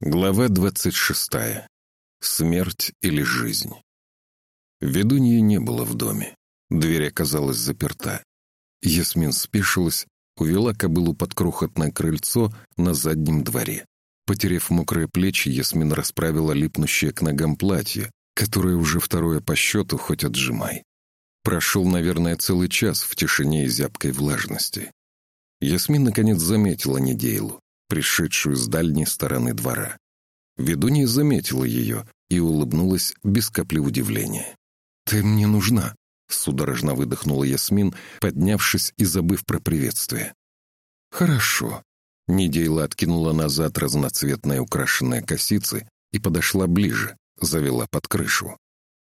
Глава двадцать шестая. Смерть или жизнь. Ведуньи не было в доме. Дверь оказалась заперта. Ясмин спешилась, увела кобылу под крохотное крыльцо на заднем дворе. Потерев мокрые плечи, Ясмин расправила липнущее к ногам платье, которое уже второе по счету, хоть отжимай. Прошел, наверное, целый час в тишине и зябкой влажности. Ясмин наконец заметила Недейлу пришедшую с дальней стороны двора. Ведунья заметила ее и улыбнулась без капли удивления. «Ты мне нужна», — судорожно выдохнула Ясмин, поднявшись и забыв про приветствие. «Хорошо». Недейла откинула назад разноцветные украшенные косицы и подошла ближе, завела под крышу.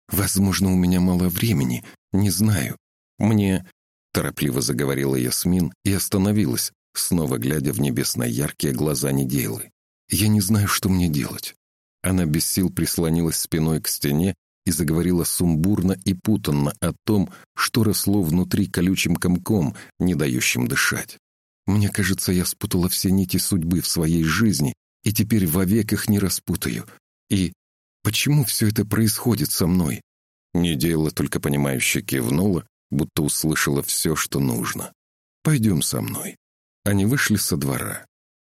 «Возможно, у меня мало времени, не знаю. Мне...» Торопливо заговорила Ясмин и остановилась, снова глядя в небесно яркие глаза Неделы. «Я не знаю, что мне делать». Она без сил прислонилась спиной к стене и заговорила сумбурно и путанно о том, что росло внутри колючим комком, не дающим дышать. «Мне кажется, я спутала все нити судьбы в своей жизни и теперь вовек их не распутаю. И почему все это происходит со мной?» Недела только понимающе кивнула, будто услышала все, что нужно. «Пойдем со мной». Они вышли со двора.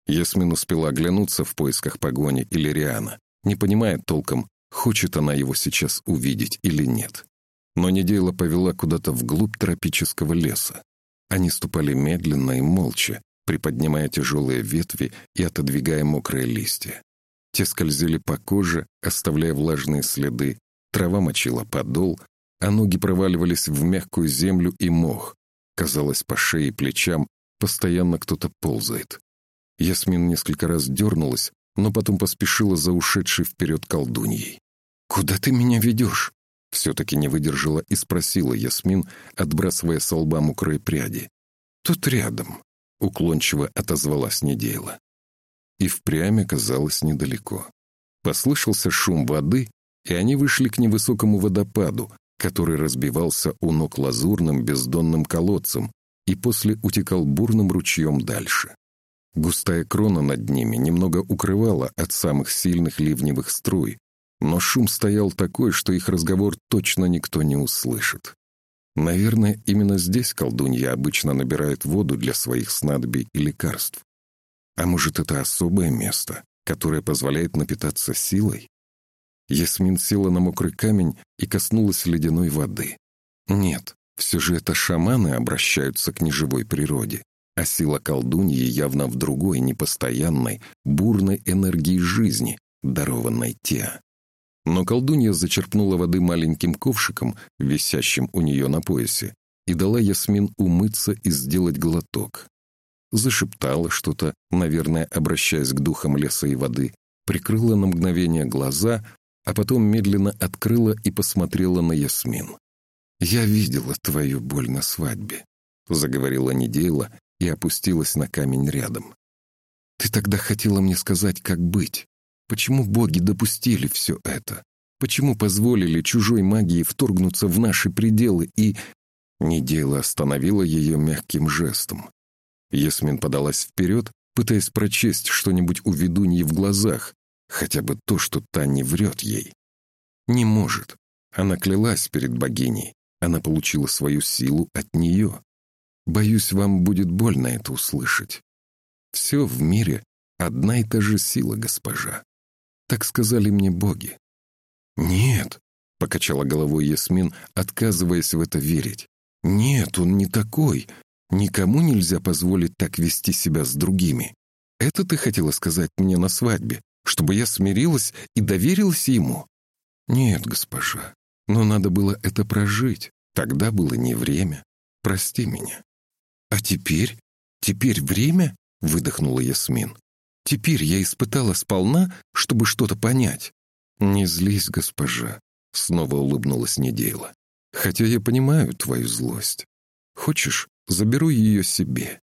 Ясмин успела оглянуться в поисках погони или Риана, не понимая толком, хочет она его сейчас увидеть или нет. Но неделя повела куда-то вглубь тропического леса. Они ступали медленно и молча, приподнимая тяжелые ветви и отодвигая мокрые листья. Те скользили по коже, оставляя влажные следы, трава мочила подол, а ноги проваливались в мягкую землю и мох. Казалось, по шее и плечам Постоянно кто-то ползает. Ясмин несколько раз дернулась, но потом поспешила за ушедшей вперед колдуньей. «Куда ты меня ведешь?» Все-таки не выдержала и спросила Ясмин, отбрасывая со лба мокрые пряди. «Тут рядом», — уклончиво отозвалась Недейла. И впрямь оказалось недалеко. Послышался шум воды, и они вышли к невысокому водопаду, который разбивался у ног лазурным бездонным колодцем, и после утекал бурным ручьем дальше. Густая крона над ними немного укрывала от самых сильных ливневых струй, но шум стоял такой, что их разговор точно никто не услышит. Наверное, именно здесь колдунья обычно набирает воду для своих снадобий и лекарств. А может, это особое место, которое позволяет напитаться силой? Ясмин села на мокрый камень и коснулась ледяной воды. Нет, все же это шаманы обращаются к неживой природе, а сила колдуньи явно в другой, непостоянной, бурной энергии жизни, дарованной Теа. Но колдунья зачерпнула воды маленьким ковшиком, висящим у нее на поясе, и дала Ясмин умыться и сделать глоток. Зашептала что-то, наверное, обращаясь к духам леса и воды, прикрыла на мгновение глаза, а потом медленно открыла и посмотрела на Ясмин. «Я видела твою боль на свадьбе», — заговорила Недейла и опустилась на камень рядом. «Ты тогда хотела мне сказать, как быть. Почему боги допустили все это? Почему позволили чужой магии вторгнуться в наши пределы и...» Недейла остановила ее мягким жестом. Ясмин подалась вперед, пытаясь прочесть что-нибудь у ведуньи в глазах, хотя бы то, что та не врет ей. Не может. Она клялась перед богиней, она получила свою силу от нее. Боюсь, вам будет больно это услышать. Все в мире одна и та же сила, госпожа. Так сказали мне боги. Нет, — покачала головой Ясмин, отказываясь в это верить. Нет, он не такой. Никому нельзя позволить так вести себя с другими. Это ты хотела сказать мне на свадьбе, чтобы я смирилась и доверилась ему? Нет, госпожа, но надо было это прожить. Тогда было не время. Прости меня. А теперь? Теперь время? Выдохнула Ясмин. Теперь я испытала сполна, чтобы что-то понять. Не злись, госпожа. Снова улыбнулась Недейла. Хотя я понимаю твою злость. Хочешь, заберу ее себе.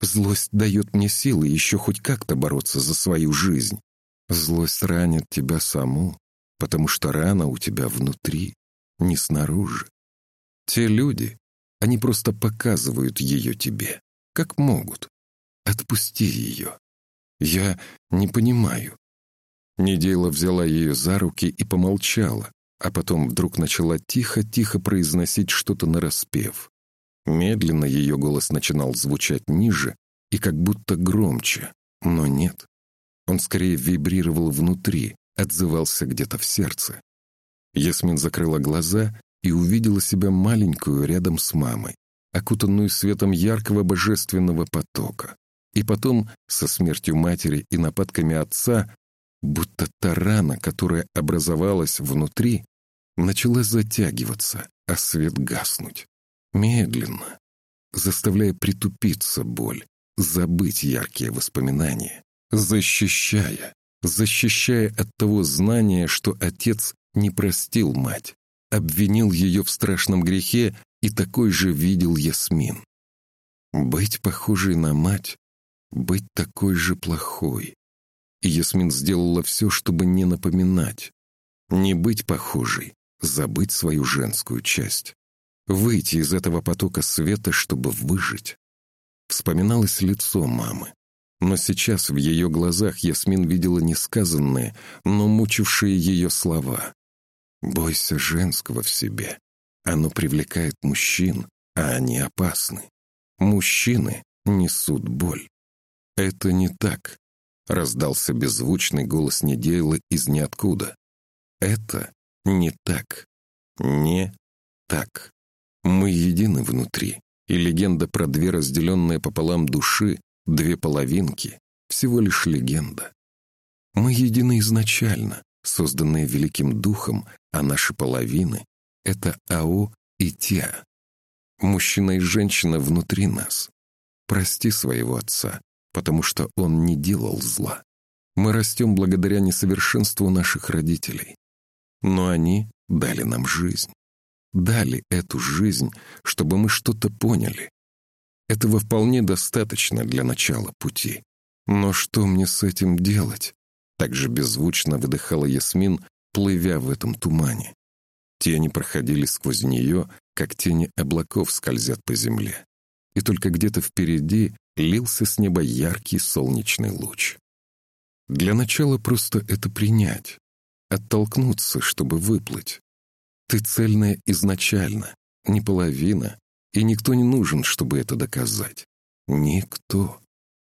Злость дает мне силы еще хоть как-то бороться за свою жизнь. Злость ранит тебя саму, потому что рана у тебя внутри, не снаружи. Те люди, они просто показывают ее тебе, как могут. Отпусти ее. Я не понимаю. Недела взяла ее за руки и помолчала, а потом вдруг начала тихо-тихо произносить что-то нараспев. Медленно ее голос начинал звучать ниже и как будто громче, но нет. Он скорее вибрировал внутри, отзывался где-то в сердце. Ясмин закрыла глаза и увидела себя маленькую рядом с мамой, окутанную светом яркого божественного потока. И потом, со смертью матери и нападками отца, будто та рана, которая образовалась внутри, начала затягиваться, а свет гаснуть. Медленно, заставляя притупиться боль, забыть яркие воспоминания, защищая, защищая от того знания, что отец не простил мать, обвинил ее в страшном грехе и такой же видел Ясмин. Быть похожей на мать, быть такой же плохой. И Ясмин сделала все, чтобы не напоминать, не быть похожей, забыть свою женскую часть, выйти из этого потока света, чтобы выжить. Вспоминалось лицо мамы. Но сейчас в ее глазах Ясмин видела несказанные, но мучившие ее слова. «Бойся женского в себе. Оно привлекает мужчин, а они опасны. Мужчины несут боль». «Это не так», — раздался беззвучный голос Неделы из ниоткуда. «Это не так. Не так. Мы едины внутри, и легенда про две разделенные пополам души, две половинки, всего лишь легенда. Мы едины изначально, созданные Великим Духом, а наши половины — это Ао и Тя. Мужчина и женщина внутри нас. Прости своего отца, потому что он не делал зла. Мы растем благодаря несовершенству наших родителей. Но они дали нам жизнь. Дали эту жизнь, чтобы мы что-то поняли. Этого вполне достаточно для начала пути. Но что мне с этим делать? Так же беззвучно выдыхала Ясмин, плывя в этом тумане. Тени проходили сквозь нее, как тени облаков скользят по земле. И только где-то впереди лился с неба яркий солнечный луч. Для начала просто это принять, оттолкнуться, чтобы выплыть. Ты цельная изначально, не половина, и никто не нужен, чтобы это доказать. Никто.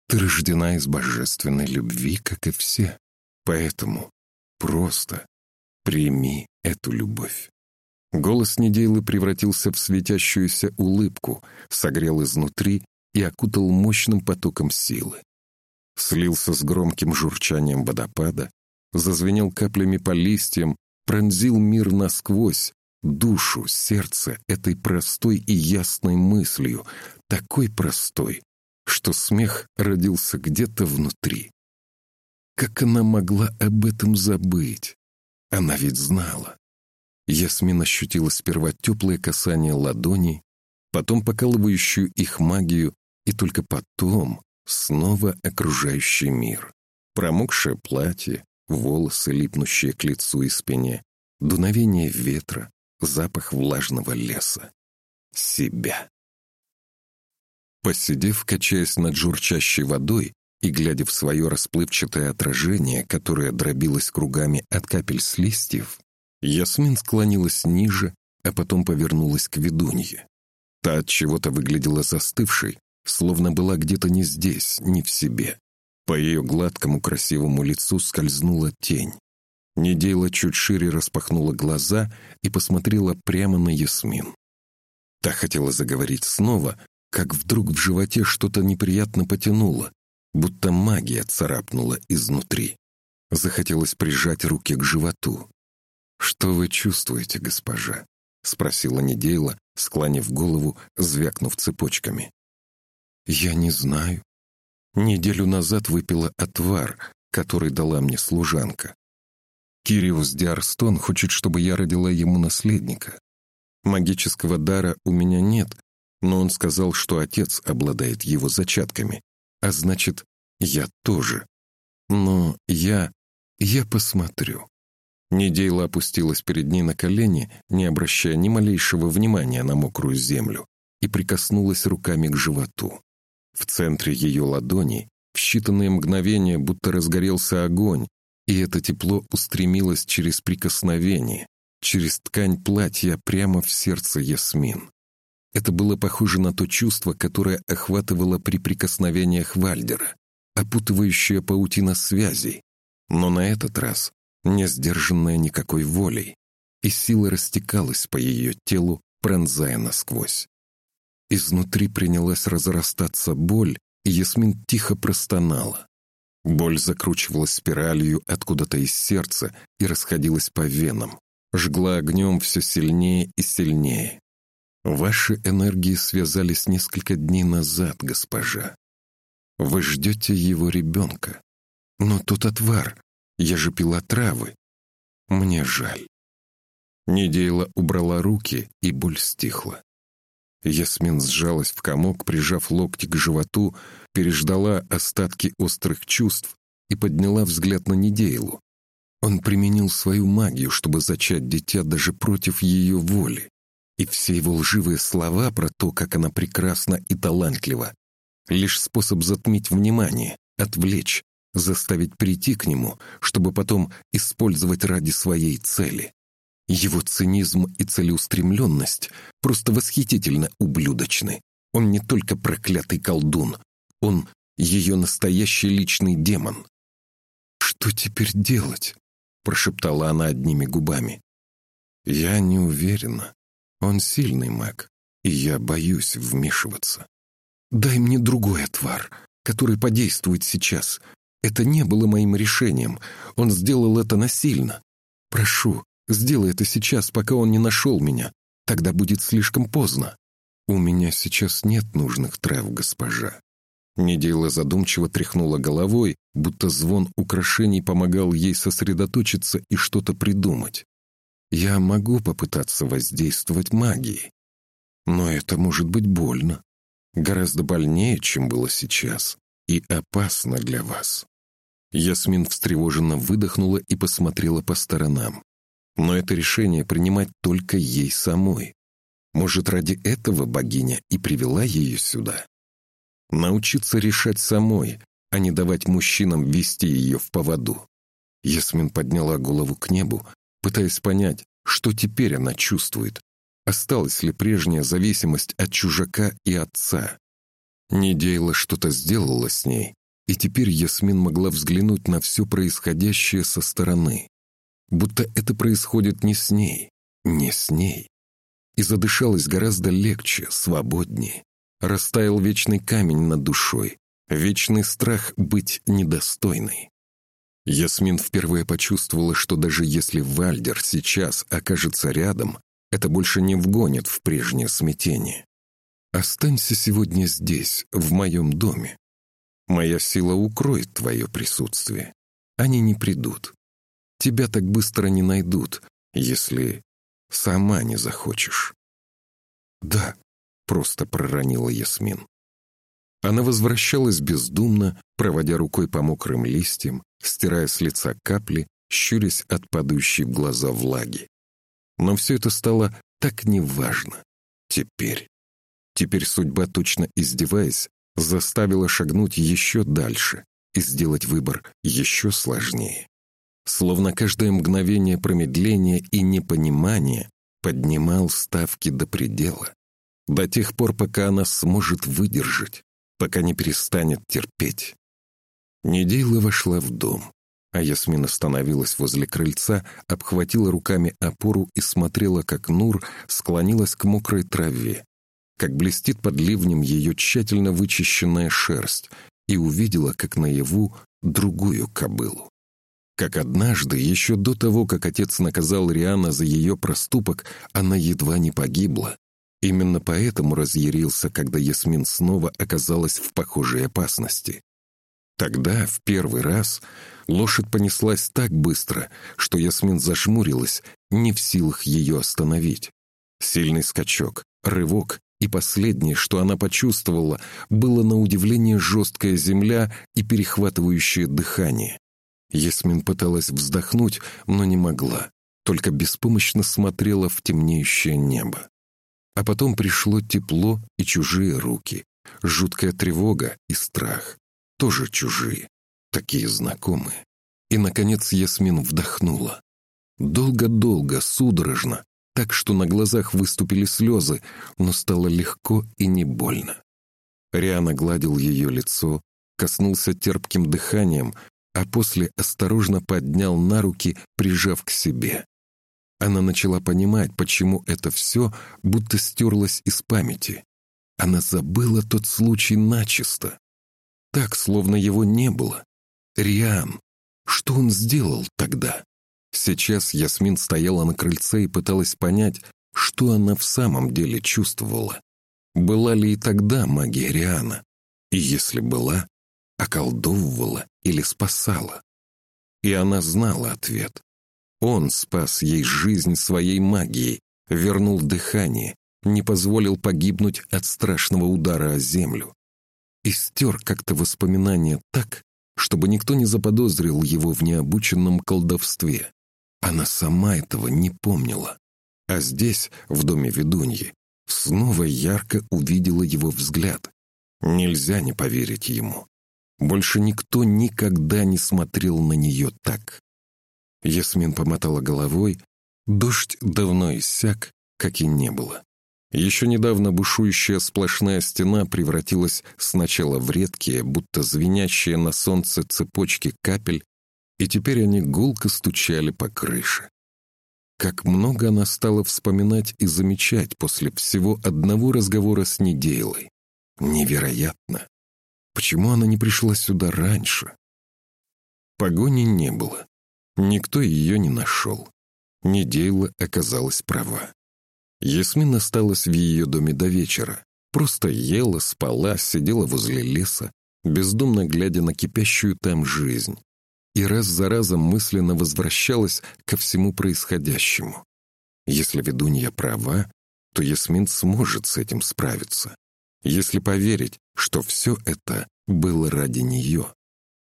Ты рождена из божественной любви, как и все. Поэтому просто прими эту любовь. Голос Неделы превратился в светящуюся улыбку, согрел изнутри и окутал мощным потоком силы. Слился с громким журчанием водопада, зазвенел каплями по листьям, пронзил мир насквозь, душу, сердце этой простой и ясной мыслью, такой простой, что смех родился где-то внутри. Как она могла об этом забыть? Она ведь знала. Ясмин ощутила сперва теплое касание ладоней, потом покалывающую их магию, и только потом снова окружающий мир. Промокшее платье, волосы, липнущие к лицу и спине, дуновение ветра, запах влажного леса. Себя. Посидев, качаясь над журчащей водой и глядя в свое расплывчатое отражение, которое дробилось кругами от капель с листьев, Ясмин склонилась ниже, а потом повернулась к ведунье. Та от чего-то выглядела застывшей, словно была где-то не здесь, не в себе. По ее гладкому красивому лицу скользнула тень. Недела чуть шире распахнула глаза и посмотрела прямо на Ясмин. Та хотела заговорить снова, как вдруг в животе что-то неприятно потянуло, будто магия царапнула изнутри. Захотелось прижать руки к животу. «Что вы чувствуете, госпожа?» — спросила Недейла, склонив голову, звякнув цепочками. «Я не знаю. Неделю назад выпила отвар, который дала мне служанка. Кириус Диарстон хочет, чтобы я родила ему наследника. Магического дара у меня нет, но он сказал, что отец обладает его зачатками, а значит, я тоже. Но я... я посмотрю». Недейла опустилась перед ней на колени, не обращая ни малейшего внимания на мокрую землю, и прикоснулась руками к животу. В центре ее ладони в считанные мгновения будто разгорелся огонь, и это тепло устремилось через прикосновение, через ткань платья прямо в сердце Ясмин. Это было похоже на то чувство, которое охватывало при прикосновениях Вальдера, опутывающая паутина связей, но на этот раз не сдержанная никакой волей, и сила растекалась по ее телу, пронзая насквозь. Изнутри принялась разрастаться боль, и Ясмин тихо простонала. Боль закручивалась спиралью откуда-то из сердца и расходилась по венам, жгла огнем все сильнее и сильнее. Ваши энергии связались несколько дней назад, госпожа. Вы ждете его ребенка. Но тот отвар, я же пила травы. Мне жаль. Недейла убрала руки, и боль стихла. Ясмин сжалась в комок, прижав локти к животу, переждала остатки острых чувств и подняла взгляд на Недейлу. Он применил свою магию, чтобы зачать дитя даже против ее воли. И все его лживые слова про то, как она прекрасна и талантлива, лишь способ затмить внимание, отвлечь, заставить прийти к нему, чтобы потом использовать ради своей цели. Его цинизм и целеустремленность просто восхитительно ублюдочны. Он не только проклятый колдун, он ее настоящий личный демон. «Что теперь делать?» — прошептала она одними губами. «Я не уверена. Он сильный маг, и я боюсь вмешиваться. Дай мне другой отвар, который подействует сейчас. Это не было моим решением. Он сделал это насильно. Прошу, сделай это сейчас, пока он не нашел меня. Тогда будет слишком поздно. У меня сейчас нет нужных трав, госпожа. Недела задумчиво тряхнула головой, будто звон украшений помогал ей сосредоточиться и что-то придумать. Я могу попытаться воздействовать магией. Но это может быть больно. Гораздо больнее, чем было сейчас. И опасно для вас. Ясмин встревоженно выдохнула и посмотрела по сторонам. Но это решение принимать только ей самой. Может, ради этого богиня и привела ее сюда? Научиться решать самой, а не давать мужчинам вести ее в поводу. Ясмин подняла голову к небу, пытаясь понять, что теперь она чувствует. Осталась ли прежняя зависимость от чужака и отца? Недейла что-то сделала с ней, и теперь Ясмин могла взглянуть на все происходящее со стороны. Будто это происходит не с ней, не с ней. И задышалась гораздо легче, свободнее. Растаял вечный камень над душой, вечный страх быть недостойной. Ясмин впервые почувствовала, что даже если Вальдер сейчас окажется рядом, это больше не вгонит в прежнее смятение. «Останься сегодня здесь, в моем доме. Моя сила укроет твое присутствие. Они не придут. Тебя так быстро не найдут, если сама не захочешь». «Да», — просто проронила Ясмин. Она возвращалась бездумно, проводя рукой по мокрым листьям, стирая с лица капли, щурясь от падающей в глаза влаги. Но все это стало так неважно. Теперь. Теперь судьба, точно издеваясь, заставила шагнуть еще дальше и сделать выбор еще сложнее. Словно каждое мгновение промедления и непонимания поднимал ставки до предела. До тех пор, пока она сможет выдержать, пока не перестанет терпеть. Недейла вошла в дом, а Ясмин остановилась возле крыльца, обхватила руками опору и смотрела, как Нур склонилась к мокрой траве, как блестит под ливнем ее тщательно вычищенная шерсть, и увидела, как наяву, другую кобылу. Как однажды, еще до того, как отец наказал Риана за ее проступок, она едва не погибла. Именно поэтому разъярился, когда Ясмин снова оказалась в похожей опасности. Тогда, в первый раз, лошадь понеслась так быстро, что Ясмин зажмурилась, не в силах ее остановить. Сильный скачок, рывок, и последнее, что она почувствовала, было на удивление жесткая земля и перехватывающее дыхание. Ясмин пыталась вздохнуть, но не могла, только беспомощно смотрела в темнеющее небо. А потом пришло тепло и чужие руки, жуткая тревога и страх тоже чужие, такие знакомые. И, наконец, Ясмин вдохнула. Долго-долго, судорожно, так что на глазах выступили слезы, но стало легко и не больно. Риана гладил ее лицо, коснулся терпким дыханием, а после осторожно поднял на руки, прижав к себе. Она начала понимать, почему это все будто стерлось из памяти. Она забыла тот случай начисто. Так, словно его не было. Риан. Что он сделал тогда? Сейчас Ясмин стояла на крыльце и пыталась понять, что она в самом деле чувствовала. Была ли и тогда магия Риана? И если была, околдовывала или спасала? И она знала ответ. Он спас ей жизнь своей магией, вернул дыхание, не позволил погибнуть от страшного удара о землю. И стер как-то воспоминания так, чтобы никто не заподозрил его в необученном колдовстве. Она сама этого не помнила. А здесь, в доме ведуньи, снова ярко увидела его взгляд. Нельзя не поверить ему. Больше никто никогда не смотрел на нее так. Ясмин помотала головой. Дождь давно иссяк, как и не было. Еще недавно бушующая сплошная стена превратилась сначала в редкие, будто звенящие на солнце цепочки капель, и теперь они гулко стучали по крыше. Как много она стала вспоминать и замечать после всего одного разговора с Неделой. Невероятно! Почему она не пришла сюда раньше? Погони не было. Никто ее не нашел. Недейла оказалась права. Ясмин осталась в ее доме до вечера. Просто ела, спала, сидела возле леса, бездумно глядя на кипящую там жизнь и раз за разом мысленно возвращалась ко всему происходящему. Если ведунья права, то Ясмин сможет с этим справиться. Если поверить, что все это было ради нее.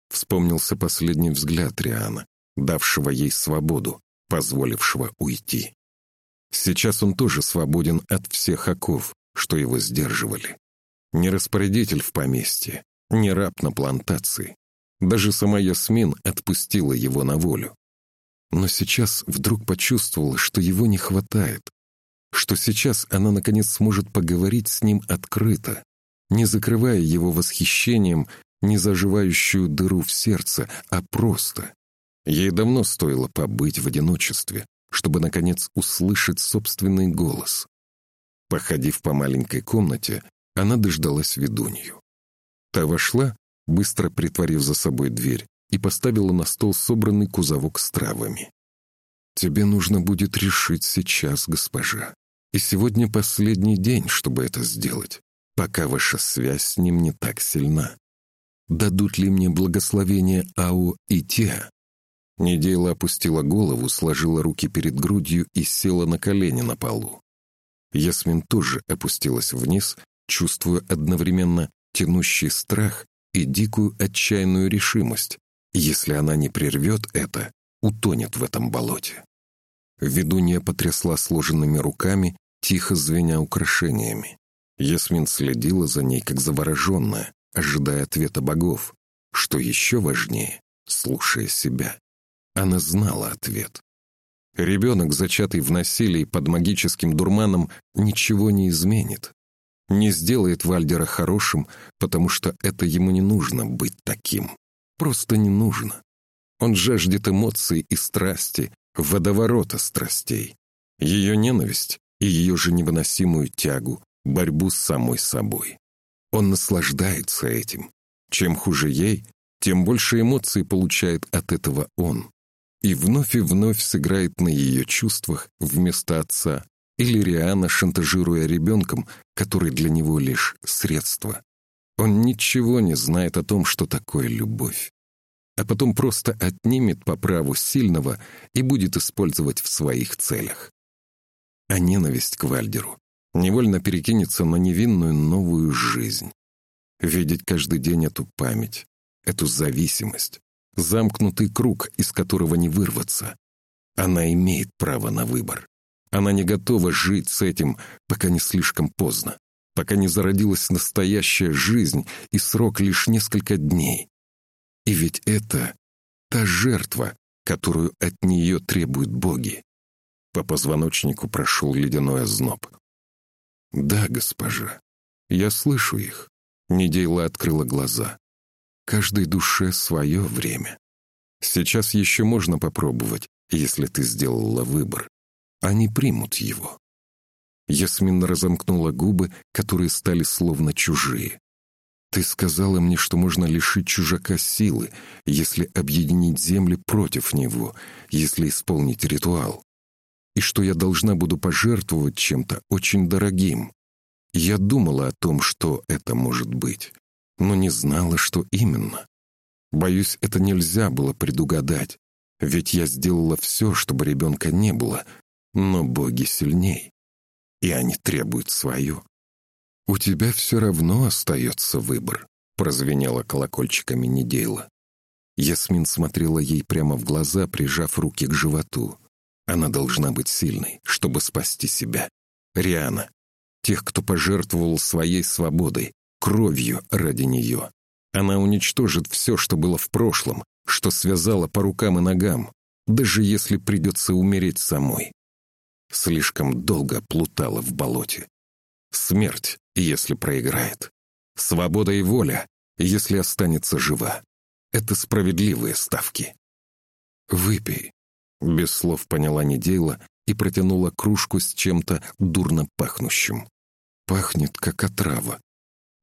Вспомнился последний взгляд Риана, давшего ей свободу, позволившего уйти. Сейчас он тоже свободен от всех оков, что его сдерживали. Не распорядитель в поместье, не раб на плантации, даже сама Ясмин отпустила его на волю. Но сейчас вдруг почувствовала, что его не хватает, что сейчас она наконец сможет поговорить с ним открыто, не закрывая его восхищением, не заживающую дыру в сердце, а просто. Ей давно стоило побыть в одиночестве, чтобы, наконец, услышать собственный голос. Походив по маленькой комнате, она дождалась ведунью. Та вошла быстро притворив за собой дверь, и поставила на стол собранный кузовок с травами. «Тебе нужно будет решить сейчас, госпожа. И сегодня последний день, чтобы это сделать, пока ваша связь с ним не так сильна. Дадут ли мне благословение Ау и Теа?» Недела опустила голову, сложила руки перед грудью и села на колени на полу. Ясмин тоже опустилась вниз, чувствуя одновременно тянущий страх и дикую отчаянную решимость. Если она не прервет это, утонет в этом болоте. Ведунья потрясла сложенными руками, тихо звеня украшениями. Ясмин следила за ней, как завороженная, ожидая ответа богов. Что еще важнее, слушая себя. Она знала ответ. Ребенок, зачатый в насилии под магическим дурманом, ничего не изменит не сделает Вальдера хорошим, потому что это ему не нужно быть таким. Просто не нужно. Он жаждет эмоций и страсти, водоворота страстей. Ее ненависть и ее же невыносимую тягу, борьбу с самой собой. Он наслаждается этим. Чем хуже ей, тем больше эмоций получает от этого он. И вновь и вновь сыграет на ее чувствах вместо отца, или Риана, шантажируя ребенком, который для него лишь средство. Он ничего не знает о том, что такое любовь. А потом просто отнимет по праву сильного и будет использовать в своих целях. А ненависть к Вальдеру невольно перекинется на невинную новую жизнь. Видеть каждый день эту память, эту зависимость, замкнутый круг, из которого не вырваться. Она имеет право на выбор. Она не готова жить с этим, пока не слишком поздно, пока не зародилась настоящая жизнь и срок лишь несколько дней. И ведь это Та жертва, которую от нее требуют боги. По позвоночнику прошел ледяной озноб. «Да, госпожа, я слышу их». Недейла открыла глаза. «Каждой душе свое время. Сейчас еще можно попробовать, если ты сделала выбор. Они примут его». Ясмин разомкнула губы, которые стали словно чужие. «Ты сказала мне, что можно лишить чужака силы, если объединить земли против него, если исполнить ритуал и что я должна буду пожертвовать чем-то очень дорогим. Я думала о том, что это может быть, но не знала, что именно. Боюсь, это нельзя было предугадать, ведь я сделала все, чтобы ребенка не было, но боги сильней, и они требуют свое. «У тебя все равно остается выбор», — прозвенела колокольчиками Недейла. Ясмин смотрела ей прямо в глаза, прижав руки к животу. Она должна быть сильной, чтобы спасти себя. Риана. Тех, кто пожертвовал своей свободой, кровью ради нее. Она уничтожит все, что было в прошлом, что связало по рукам и ногам, даже если придется умереть самой. Слишком долго плутала в болоте. Смерть, если проиграет. Свобода и воля, если останется жива. Это справедливые ставки. «Выпей», без слов поняла Недейла и протянула кружку с чем-то дурно пахнущим. Пахнет, как отрава.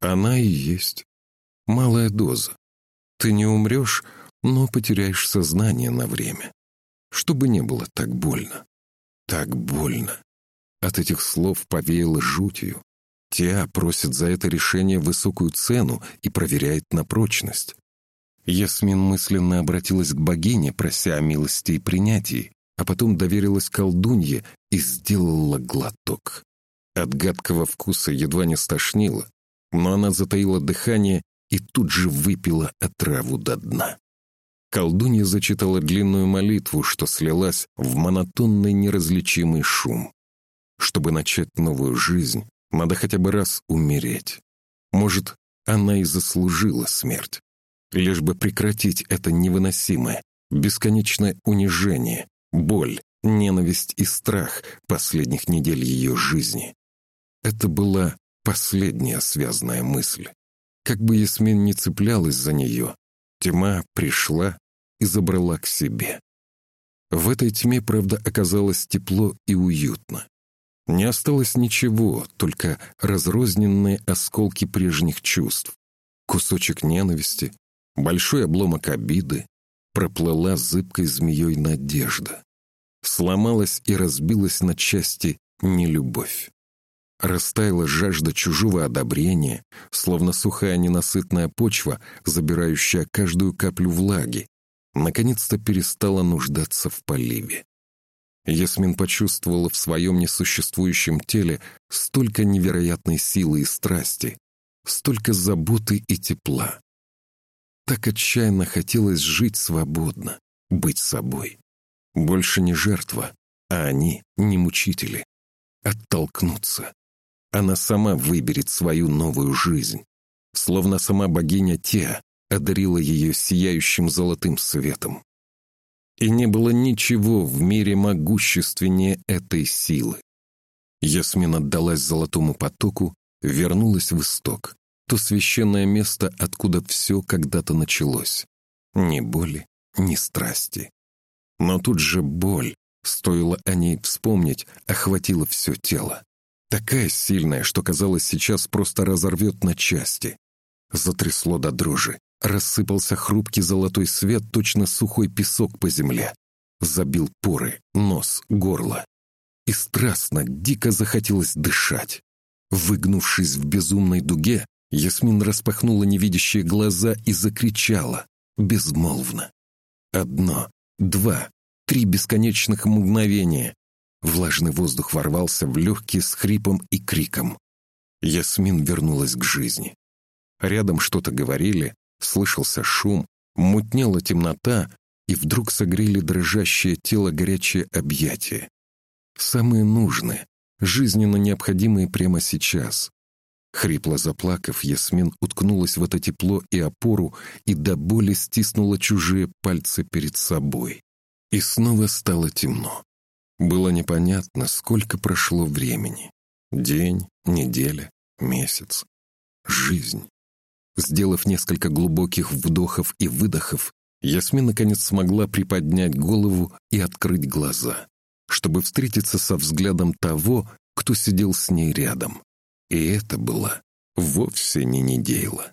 Она и есть. Малая доза. Ты не умрешь, но потеряешь сознание на время. Чтобы не было так больно. Так больно. От этих слов повеяло жутью. Теа просит за это решение высокую цену и проверяет на прочность. Ясмин мысленно обратилась к богине, прося о милости и принятии, а потом доверилась колдунье и сделала глоток. От гадкого вкуса едва не стошнило, но она затаила дыхание и тут же выпила отраву до дна. Колдунья зачитала длинную молитву, что слилась в монотонный неразличимый шум. Чтобы начать новую жизнь, надо хотя бы раз умереть. Может, она и заслужила смерть лишь бы прекратить это невыносимое, бесконечное унижение, боль, ненависть и страх последних недель ее жизни. Это была последняя связанная мысль. Как бы Ясмин не цеплялась за нее, тьма пришла и забрала к себе. В этой тьме, правда, оказалось тепло и уютно. Не осталось ничего, только разрозненные осколки прежних чувств. Кусочек ненависти, Большой обломок обиды проплыла зыбкой змеей надежда. Сломалась и разбилась на части нелюбовь. Растаяла жажда чужого одобрения, словно сухая ненасытная почва, забирающая каждую каплю влаги, наконец-то перестала нуждаться в поливе. Ясмин почувствовала в своем несуществующем теле столько невероятной силы и страсти, столько заботы и тепла. Так отчаянно хотелось жить свободно, быть собой. Больше не жертва, а они не мучители. Оттолкнуться. Она сама выберет свою новую жизнь. Словно сама богиня Теа одарила ее сияющим золотым светом. И не было ничего в мире могущественнее этой силы. Ясмин отдалась золотому потоку, вернулась в исток то священное место, откуда все когда-то началось. Ни боли, ни страсти. Но тут же боль, стоило о ней вспомнить, охватила все тело. Такая сильная, что, казалось, сейчас просто разорвет на части. Затрясло до дрожи. Рассыпался хрупкий золотой свет, точно сухой песок по земле. Забил поры, нос, горло. И страстно, дико захотелось дышать. Выгнувшись в безумной дуге, Ясмин распахнула невидящие глаза и закричала, безмолвно. Одно, два, три бесконечных мгновения. Влажный воздух ворвался в легкие с хрипом и криком. Ясмин вернулась к жизни. Рядом что-то говорили, слышался шум, мутнела темнота, и вдруг согрели дрожащее тело горячее объятия. Самые нужные, жизненно необходимые прямо сейчас. Хрипло заплакав, Ясмин уткнулась в это тепло и опору и до боли стиснула чужие пальцы перед собой. И снова стало темно. Было непонятно, сколько прошло времени. День, неделя, месяц. Жизнь. Сделав несколько глубоких вдохов и выдохов, Ясмин наконец смогла приподнять голову и открыть глаза, чтобы встретиться со взглядом того, кто сидел с ней рядом. И это была вовсе не Недейла.